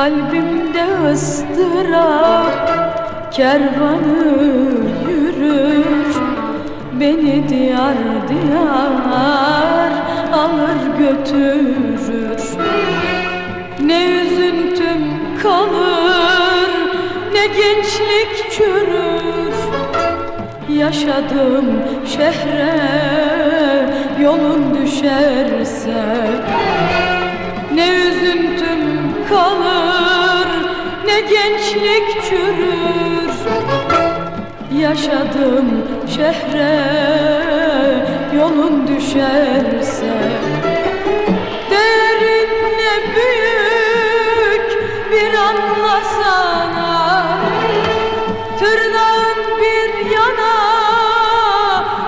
Kalbimde ıstırap kervanı yürür Beni diyar diyar alır götürür. Ne üzüntüm kalır ne gençlik çürür. Yaşadım şehre yolun düşerse Ne üzüntüm kalır gençlik çürür. Yaşadım şehre yolun düşerse Derin ne büyük bir anlasana Tırnağın bir yana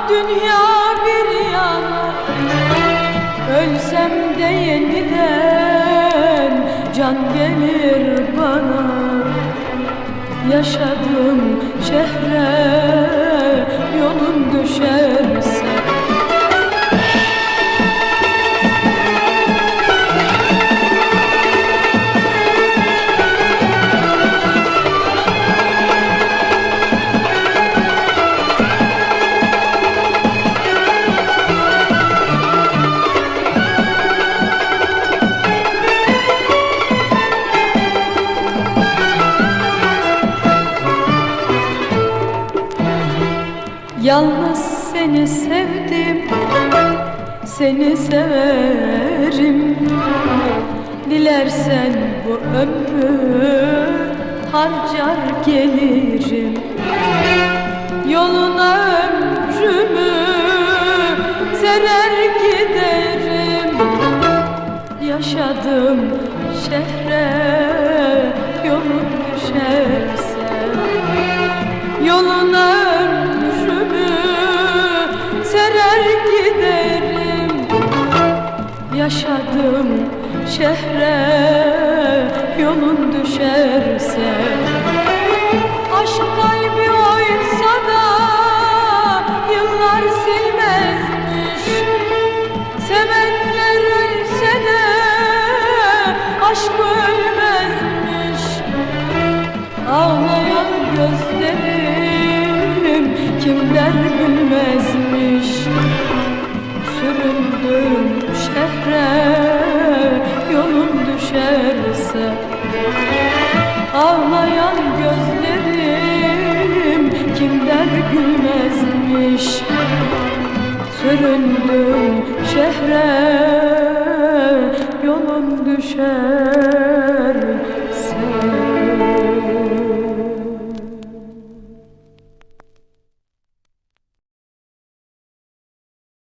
dünya bir yana. Ölsem de yeniden can gelir bana Yaşadım şehre yolun düşerse Yalnız seni sevdim Seni severim. Dilersen bu ömrü Harcar gelirim. Yoluna ömrümü Serer giderim. Yaşadım şehre Yolun düşerse Yoluna Yaşadım şehre yolun düşerse. Aşk kalbi oysa da yıllar silmezmiş. Sevenler ölse de aşk ölmezmiş. Ağlayan gözlerim kimler gülmezmiş Süründüm şehre yolum düşerse Ağlayan gözlerim kimler gülmezmiş? Süründüm şehre yolum düşer